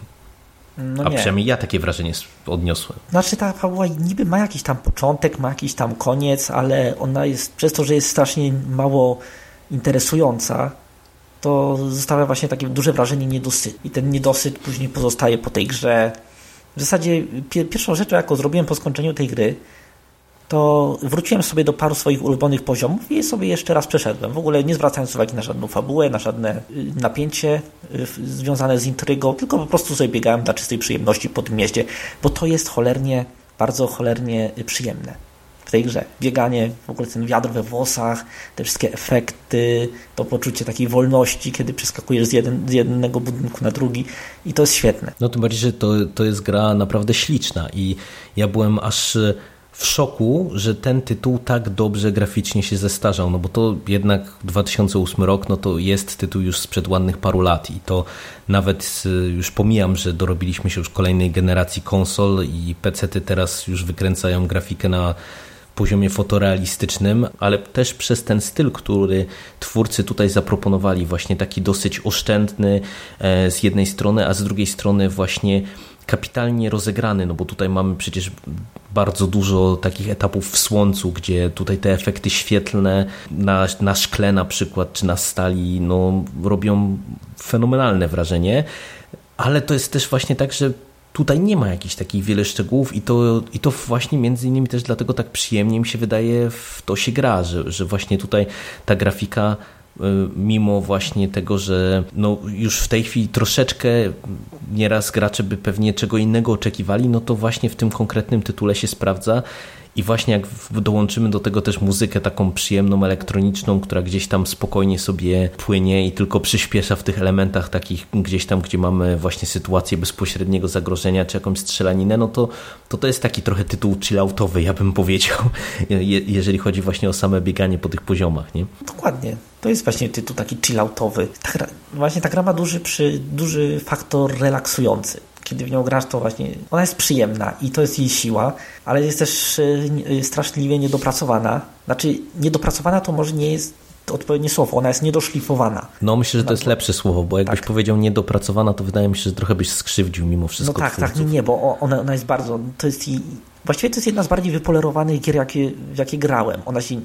No A przynajmniej ja takie wrażenie odniosłem. Znaczy ta fabuła niby ma jakiś tam początek, ma jakiś tam koniec, ale ona jest, przez to, że jest strasznie mało interesująca, to zostawia właśnie takie duże wrażenie niedosyt. I ten niedosyt później pozostaje po tej grze. W zasadzie pierwszą rzeczą, jaką zrobiłem po skończeniu tej gry, to wróciłem sobie do paru swoich ulubionych poziomów i sobie jeszcze raz przeszedłem. W ogóle nie zwracając uwagi na żadną fabułę, na żadne y, napięcie y, związane z intrygą, tylko po prostu sobie biegałem dla czystej przyjemności po tym mieście, bo to jest cholernie, bardzo cholernie przyjemne w tej grze. Bieganie, w ogóle ten wiatr we włosach, te wszystkie efekty, to poczucie takiej wolności, kiedy przeskakujesz z, jeden, z jednego budynku na drugi i to jest świetne. No tym bardziej, że to, to jest gra naprawdę śliczna i ja byłem aż w szoku, że ten tytuł tak dobrze graficznie się zestarzał, no bo to jednak 2008 rok, no to jest tytuł już sprzed ładnych paru lat i to nawet y, już pomijam, że dorobiliśmy się już kolejnej generacji konsol i PC-ty teraz już wykręcają grafikę na poziomie fotorealistycznym, ale też przez ten styl, który twórcy tutaj zaproponowali, właśnie taki dosyć oszczędny e, z jednej strony, a z drugiej strony właśnie kapitalnie rozegrany, no bo tutaj mamy przecież bardzo dużo takich etapów w słońcu, gdzie tutaj te efekty świetlne na, na szkle na przykład, czy na stali, no robią fenomenalne wrażenie, ale to jest też właśnie tak, że tutaj nie ma jakichś takich wiele szczegółów i to, i to właśnie między innymi też dlatego tak przyjemnie mi się wydaje w to się gra, że, że właśnie tutaj ta grafika y, mimo właśnie tego, że no już w tej chwili troszeczkę nieraz gracze by pewnie czego innego oczekiwali, no to właśnie w tym konkretnym tytule się sprawdza i właśnie jak dołączymy do tego też muzykę taką przyjemną, elektroniczną, która gdzieś tam spokojnie sobie płynie i tylko przyspiesza w tych elementach takich gdzieś tam, gdzie mamy właśnie sytuację bezpośredniego zagrożenia czy jakąś strzelaninę, no to to, to jest taki trochę tytuł chilloutowy, ja bym powiedział, jeżeli chodzi właśnie o same bieganie po tych poziomach, nie? Dokładnie. To jest właśnie tytuł taki chilloutowy. Ta właśnie ta gra ma duży, przy, duży faktor relaksujący kiedy w nią grasz, to właśnie ona jest przyjemna i to jest jej siła, ale jest też e, straszliwie niedopracowana. Znaczy, niedopracowana to może nie jest odpowiednie słowo, ona jest niedoszlifowana. No myślę, że to jest lepsze słowo, bo jakbyś tak. powiedział niedopracowana, to wydaje mi się, że trochę byś skrzywdził mimo wszystko. No tak, twórców. tak, nie, bo ona, ona jest bardzo, to jest i, właściwie to jest jedna z bardziej wypolerowanych gier, jakie, w jakie grałem. Ona się,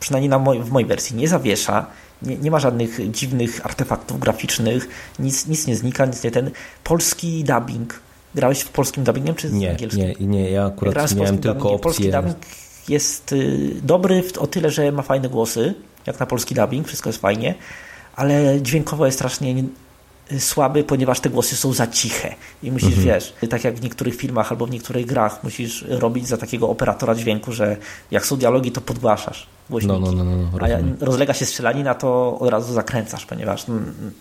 przynajmniej na moj, w mojej wersji, nie zawiesza, nie, nie, ma żadnych dziwnych artefaktów graficznych, nic, nic nie znika, nic nie ten. Polski dubbing. Grałeś w polskim dubbingiem czy nie, angielskim? Nie, nie, ja akurat miałem tylko dubbingiem. opcję. Polski dubbing jest y, dobry o tyle, że ma fajne głosy, jak na polski dubbing, wszystko jest fajnie, ale dźwiękowo jest strasznie słaby, ponieważ te głosy są za ciche i musisz, mhm. wiesz, tak jak w niektórych filmach albo w niektórych grach musisz robić za takiego operatora dźwięku, że jak są dialogi, to podgłaszasz głośniki. No, no, no, no, a jak rozlega się strzelanina, to od razu zakręcasz, ponieważ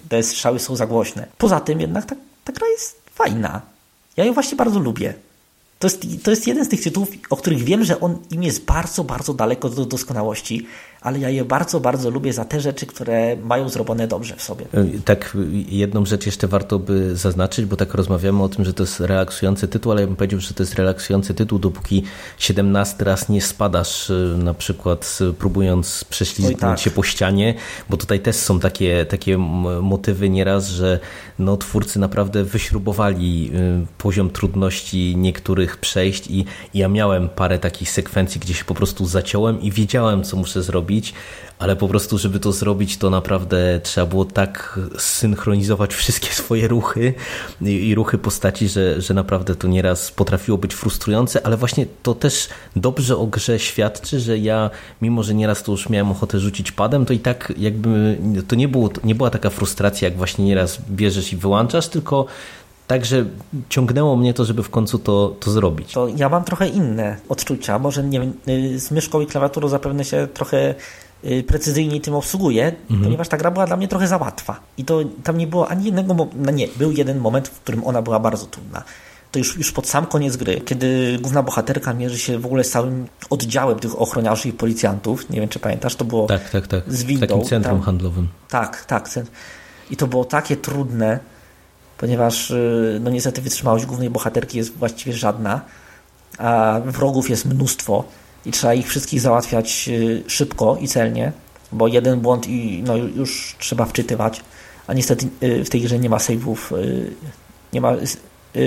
te strzały są za głośne. Poza tym jednak ta, ta gra jest fajna. Ja ją właśnie bardzo lubię. To jest, to jest jeden z tych tytułów, o których wiem, że on im jest bardzo, bardzo daleko do doskonałości, ale ja je bardzo, bardzo lubię za te rzeczy, które mają zrobione dobrze w sobie. E, tak, jedną rzecz jeszcze warto by zaznaczyć, bo tak rozmawiamy o tym, że to jest relaksujący tytuł, ale ja bym powiedział, że to jest relaksujący tytuł, dopóki 17 raz nie spadasz, e, na przykład próbując prześlizgnąć tak. się po ścianie, bo tutaj też są takie, takie motywy nieraz, że no, twórcy naprawdę wyśrubowali poziom trudności niektórych przejść i, i ja miałem parę takich sekwencji, gdzie się po prostu zaciąłem i wiedziałem, co muszę zrobić, zrobić, ale po prostu, żeby to zrobić, to naprawdę trzeba było tak synchronizować wszystkie swoje ruchy i, i ruchy postaci, że, że naprawdę to nieraz potrafiło być frustrujące, ale właśnie to też dobrze o grze świadczy, że ja, mimo że nieraz to już miałem ochotę rzucić padem, to i tak jakby to nie, było, nie była taka frustracja, jak właśnie nieraz bierzesz i wyłączasz, tylko Także ciągnęło mnie to, żeby w końcu to, to zrobić. To ja mam trochę inne odczucia. Może nie wiem, y, z myszką i klawiaturą zapewne się trochę y, precyzyjniej tym obsługuję, mhm. ponieważ ta gra była dla mnie trochę za łatwa. I to tam nie było ani jednego, no nie, był jeden moment, w którym ona była bardzo trudna. To już, już pod sam koniec gry, kiedy główna bohaterka mierzy się w ogóle z całym oddziałem tych ochroniarzy i policjantów. Nie wiem, czy pamiętasz, to było tak, tak, tak. z windą. W takim centrum tam, handlowym. Tak, tak. I to było takie trudne, ponieważ y, no niestety wytrzymałość głównej bohaterki jest właściwie żadna, a wrogów jest mnóstwo i trzeba ich wszystkich załatwiać y, szybko i celnie, bo jeden błąd i no, już trzeba wczytywać, a niestety y, w tej grze nie ma save'ów, nie ma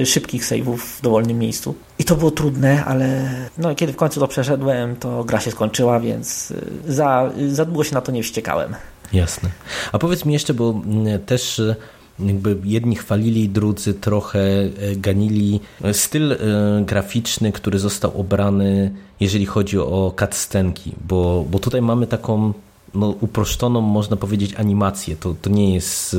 szybkich save'ów w dowolnym miejscu. I to było trudne, ale no, kiedy w końcu to przeszedłem, to gra się skończyła, więc za, za długo się na to nie wściekałem. Jasne. A powiedz mi jeszcze, bo mm, też jakby jedni chwalili, drudzy trochę ganili styl graficzny, który został obrany, jeżeli chodzi o cutscenki, bo, bo tutaj mamy taką no, uproszczoną, można powiedzieć, animację. To, to nie jest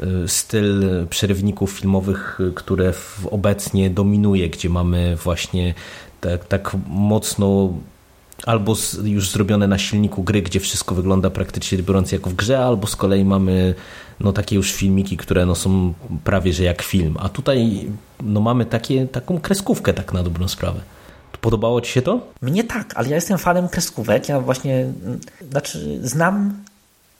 Y, styl przerywników filmowych, które obecnie dominuje, gdzie mamy właśnie tak, tak mocno albo już zrobione na silniku gry, gdzie wszystko wygląda praktycznie biorąc jak w grze, albo z kolei mamy no, takie już filmiki, które no, są prawie że jak film. A tutaj no, mamy takie, taką kreskówkę tak na dobrą sprawę. Podobało Ci się to? Mnie tak, ale ja jestem fanem kreskówek. Ja właśnie, znaczy znam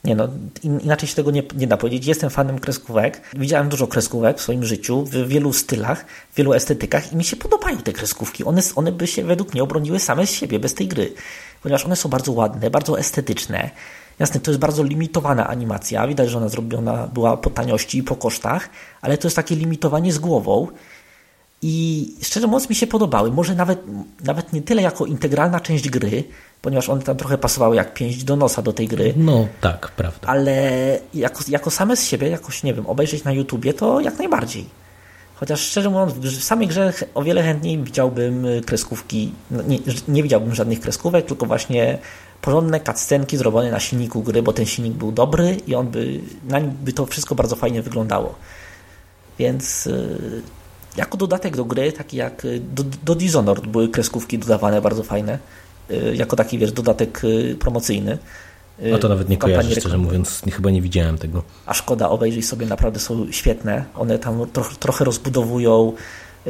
nie no, inaczej się tego nie, nie da powiedzieć. Jestem fanem kreskówek. Widziałem dużo kreskówek w swoim życiu, w wielu stylach, w wielu estetykach i mi się podobają te kreskówki. One, one by się według mnie obroniły same z siebie, bez tej gry. Ponieważ one są bardzo ładne, bardzo estetyczne. Jasne, to jest bardzo limitowana animacja. Widać, że ona zrobiona była po taniości i po kosztach, ale to jest takie limitowanie z głową. I szczerze mówiąc mi się podobały. Może nawet, nawet nie tyle jako integralna część gry, ponieważ one tam trochę pasowały jak pięść do nosa do tej gry. No tak, prawda. Ale jako, jako same z siebie, jakoś nie wiem, obejrzeć na YouTubie, to jak najbardziej. Chociaż szczerze mówiąc, w samej grze o wiele chętniej widziałbym kreskówki, no, nie, nie widziałbym żadnych kreskówek, tylko właśnie porządne cutscenki zrobione na silniku gry, bo ten silnik był dobry i on by, na nim by to wszystko bardzo fajnie wyglądało. Więc y, jako dodatek do gry, taki jak y, do, do Dishonored były kreskówki dodawane bardzo fajne, y, jako taki wiesz, dodatek y, promocyjny. No to nawet nie kojarzę, szczerze mówiąc, chyba nie widziałem tego. A szkoda, obejrzyj sobie, naprawdę są świetne. One tam troch, trochę rozbudowują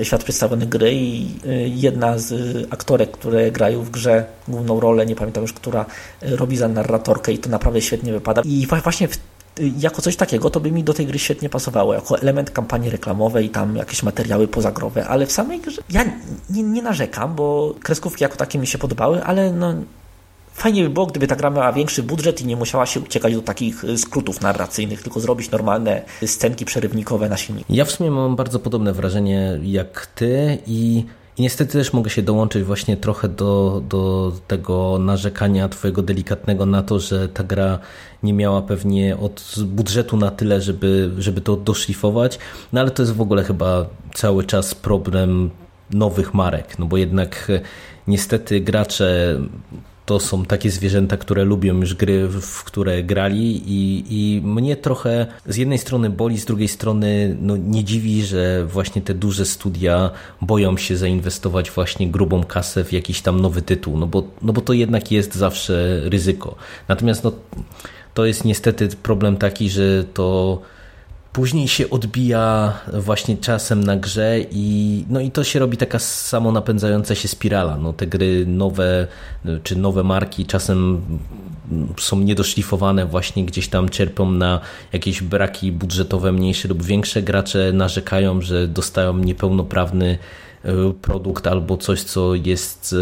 świat przedstawiony gry i jedna z aktorek, które grają w grze główną rolę, nie pamiętam już która, robi za narratorkę i to naprawdę świetnie wypada. I właśnie w jako coś takiego to by mi do tej gry świetnie pasowało, jako element kampanii reklamowej, tam jakieś materiały pozagrowe, ale w samej grze ja nie, nie narzekam, bo kreskówki jako takie mi się podobały, ale no Fajnie by było, gdyby ta gra miała większy budżet i nie musiała się uciekać do takich skrótów narracyjnych, tylko zrobić normalne scenki przerywnikowe na silniku. Ja w sumie mam bardzo podobne wrażenie jak ty i i niestety też mogę się dołączyć właśnie trochę do, do tego narzekania twojego delikatnego na to, że ta gra nie miała pewnie od budżetu na tyle, żeby, żeby to doszlifować. No ale to jest w ogóle chyba cały czas problem nowych marek, no bo jednak niestety gracze to są takie zwierzęta, które lubią już gry, w które grali i, i mnie trochę z jednej strony boli, z drugiej strony no, nie dziwi, że właśnie te duże studia boją się zainwestować właśnie grubą kasę w jakiś tam nowy tytuł, no bo, no bo to jednak jest zawsze ryzyko. Natomiast no, to jest niestety problem taki, że to później się odbija właśnie czasem na grze i, no i to się robi taka samo napędzająca się spirala. No, te gry nowe czy nowe marki czasem są niedoszlifowane, właśnie gdzieś tam cierpią na jakieś braki budżetowe mniejsze lub większe. Gracze narzekają, że dostają niepełnoprawny e, produkt albo coś, co jest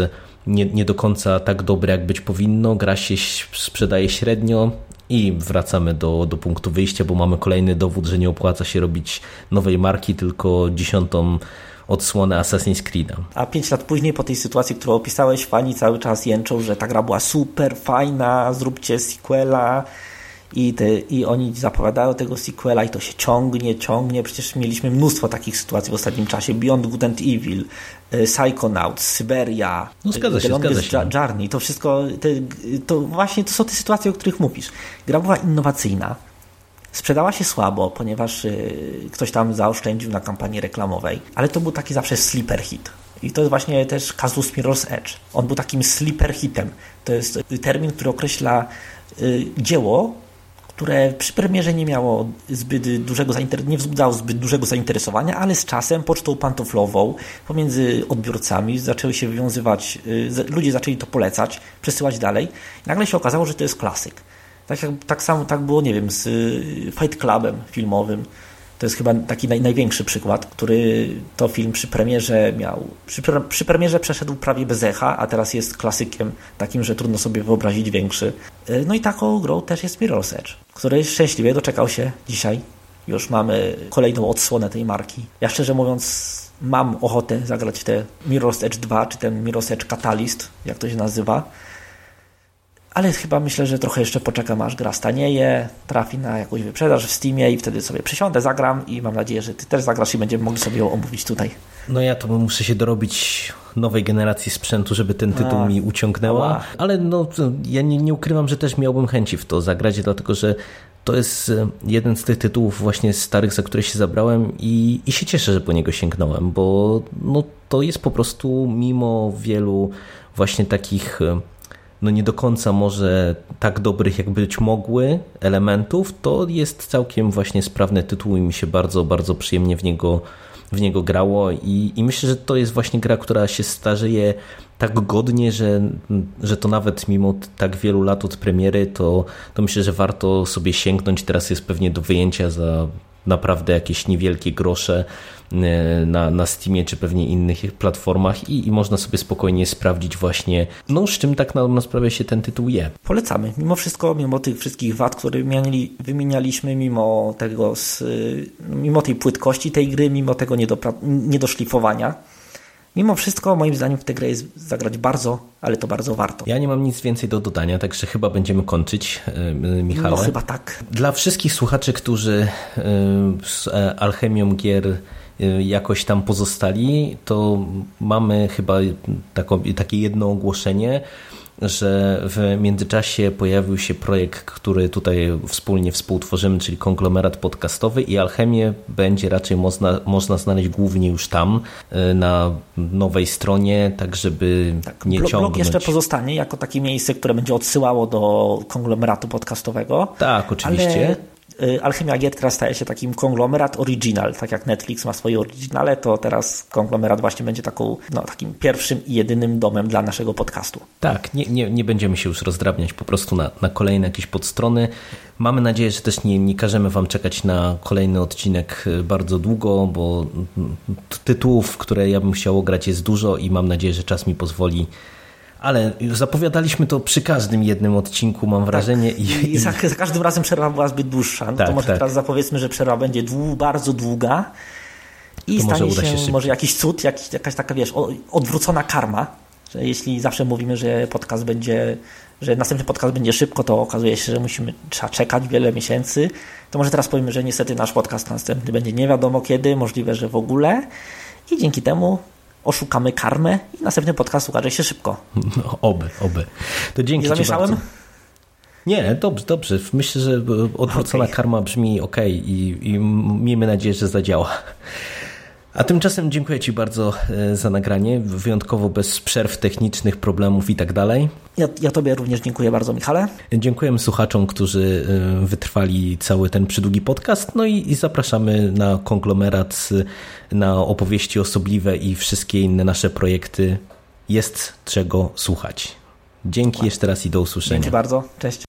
nie, nie do końca tak dobre, jak być powinno. Gra się sprzedaje średnio, i wracamy do, do punktu wyjścia, bo mamy kolejny dowód, że nie opłaca się robić nowej marki, tylko dziesiątą odsłonę Assassin's Creed'a. A pięć lat później, po tej sytuacji, którą opisałeś, fani cały czas jęczą, że ta gra była super fajna, zróbcie sequela, i, te, i oni zapowiadają tego sequela i to się ciągnie, ciągnie. Przecież mieliśmy mnóstwo takich sytuacji w ostatnim czasie. Beyond Good and Evil, e, Psychonauts, Syberia, no, zgadza się, zgadza się. Journey. To wszystko, te, to właśnie to są te sytuacje, o których mówisz. Gra była innowacyjna. Sprzedała się słabo, ponieważ y, ktoś tam zaoszczędził na kampanii reklamowej, ale to był taki zawsze sleeper hit. I to jest właśnie też kazus Mirror's Edge. On był takim sleeper hitem. To jest termin, który określa dzieło, które przy premierze nie miało zbyt dużego nie wzbudzało zbyt dużego zainteresowania, ale z czasem pocztą pantoflową pomiędzy odbiorcami zaczęły się wywiązywać, y, ludzie zaczęli to polecać, przesyłać dalej. Nagle się okazało, że to jest klasyk. Tak, jak, tak samo tak było, nie wiem, z y, Fight Clubem filmowym. To jest chyba taki naj, największy przykład, który to film przy premierze miał. Przy, przy, premierze przeszedł prawie bez echa, a teraz jest klasykiem takim, że trudno sobie wyobrazić większy. Y, no i taką grą też jest Mirror's Edge, który szczęśliwie doczekał się dzisiaj. Już mamy kolejną odsłonę tej marki. Ja szczerze mówiąc mam ochotę zagrać w te Mirror's Edge 2, czy ten Mirror's Edge Catalyst, jak to się nazywa ale chyba myślę, że trochę jeszcze poczekam, aż gra stanieje, trafi na jakąś wyprzedaż w Steamie i wtedy sobie przysiądę, zagram i mam nadzieję, że Ty też zagrasz i będziemy mogli sobie ją omówić tutaj. No ja to muszę się dorobić nowej generacji sprzętu, żeby ten tytuł A, mi uciągnęła, ale no, ja nie, nie ukrywam, że też miałbym chęci w to zagrać, dlatego że to jest e, jeden z tych tytułów właśnie starych, za które się zabrałem i, i się cieszę, że po niego sięgnąłem, bo no, to jest po prostu mimo wielu właśnie takich e, no nie do końca może tak dobrych, jak być mogły elementów, to jest całkiem właśnie sprawny tytuł i mi się bardzo, bardzo przyjemnie w niego, w niego grało i, i myślę, że to jest właśnie gra, która się starzeje tak godnie, że, że to nawet mimo tak wielu lat od premiery, to, to myślę, że warto sobie sięgnąć. Teraz jest pewnie do wyjęcia za naprawdę jakieś niewielkie grosze na, na Steamie czy pewnie innych platformach i, i można sobie spokojnie sprawdzić właśnie, no z czym tak na, na sprawę się ten tytuł je. Polecamy. Mimo wszystko, mimo tych wszystkich wad, które wymieniali, wymienialiśmy, mimo tego, z, mimo tej płytkości tej gry, mimo tego niedoszlifowania, Mimo wszystko, moim zdaniem, w tę grę jest zagrać bardzo, ale to bardzo warto. Ja nie mam nic więcej do dodania, także chyba będziemy kończyć, yy, Michale. No chyba tak. Dla wszystkich słuchaczy, którzy z e, Alchemią Gier jakoś tam pozostali, to mamy chyba takie jedno ogłoszenie że w międzyczasie pojawił się projekt, który tutaj wspólnie współtworzymy, czyli konglomerat podcastowy i Alchemię będzie raczej można, można znaleźć głównie już tam, e, na nowej stronie, tak żeby tak, nie blog, ciągnąć. Blog jeszcze pozostanie jako takie miejsce, które będzie odsyłało do konglomeratu podcastowego. Tak, oczywiście. Ale Y, Alchemia Gier teraz staje się takim konglomerat original, tak jak Netflix ma swoje originale, to teraz konglomerat właśnie będzie taką, no, takim pierwszym i jedynym domem dla naszego podcastu. Tak, nie, nie, nie będziemy się już rozdrabniać po prostu na, na kolejne jakieś podstrony. Mamy nadzieję, że też nie, nie każemy Wam czekać na kolejny odcinek y, bardzo długo, bo tytułów, które ja bym chciał grać jest dużo i mam nadzieję, że czas mi pozwoli ale zapowiadaliśmy to przy każdym jednym odcinku, mam wrażenie. Tak. I, I za, za, każdym razem przerwa była zbyt dłuższa. No tak, to może tak. teraz zapowiedzmy, że przerwa będzie dłu, bardzo długa i to stanie może się, się może jakiś cud, jakiś, jakaś taka, wiesz, odwrócona karma, że jeśli zawsze mówimy, że podcast będzie, że następny podcast będzie szybko, to okazuje się, że musimy, trzeba czekać wiele miesięcy, to może teraz powiemy, że niestety nasz podcast następny będzie nie wiadomo kiedy, możliwe, że w ogóle i dzięki temu oszukamy karmę i następny podcast ukaże się szybko. No, oby, oby. To dzięki Nie zamieszałem? Nie, dobrze, dobrze. Myślę, że odwrócona okay. karma brzmi ok i, i miejmy nadzieję, że zadziała. A tymczasem dziękuję Ci bardzo e, za nagranie, wyjątkowo bez przerw technicznych, problemów i tak dalej. Ja, ja Tobie również dziękuję bardzo, Michale. Dziękujemy słuchaczom, którzy e, wytrwali cały ten przydługi podcast. No i, i zapraszamy na konglomerat, na opowieści osobliwe i wszystkie inne nasze projekty. Jest czego słuchać. Dzięki jeszcze raz i do usłyszenia. Dzięki bardzo. Cześć.